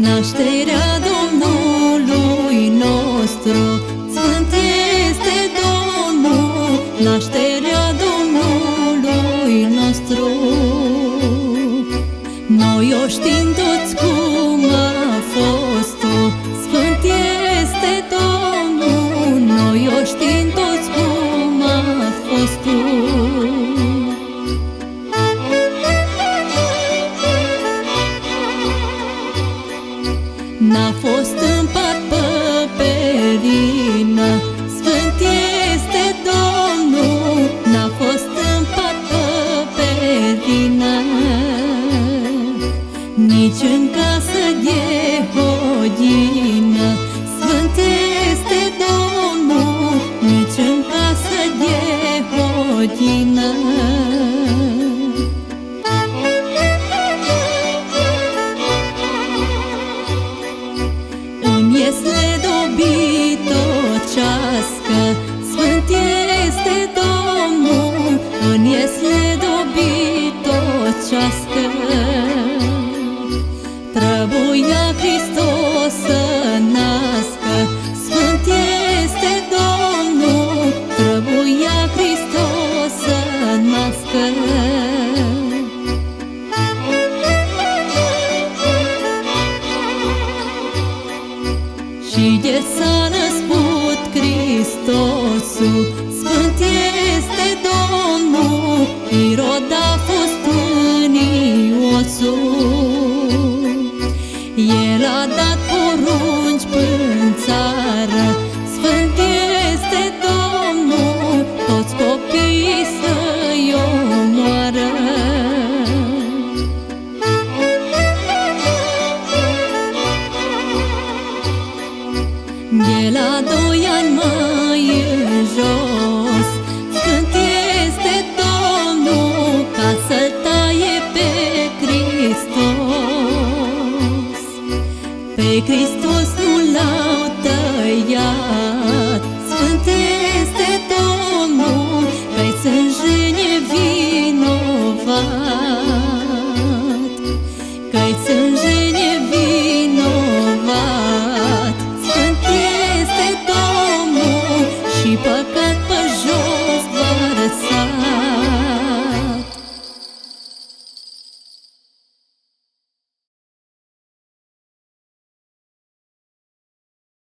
Nașterea Domnului nostru, Sfânt este Domnul, nașterea N-a fost în pat perină. Sfânt este Domnul. N-a fost în pat perină. Nici în casă de hodină. Sfânt este Domnul. Nici în casă de hodină În iesle dobitocească Trebuia Hristos să nască Sfânt este Domnul. Trebuia Hristos să nască. Și de s-a născut Hristosul Sfânt este Domnul, Iroda a fost în Iosul. El a dat porunci până țară, Sfânt este Domnul, toți copiii să-i omoară. De la doi ani mai. Pe Hristos nu l-au tăiat. Sfânt este Domnul Pe sânge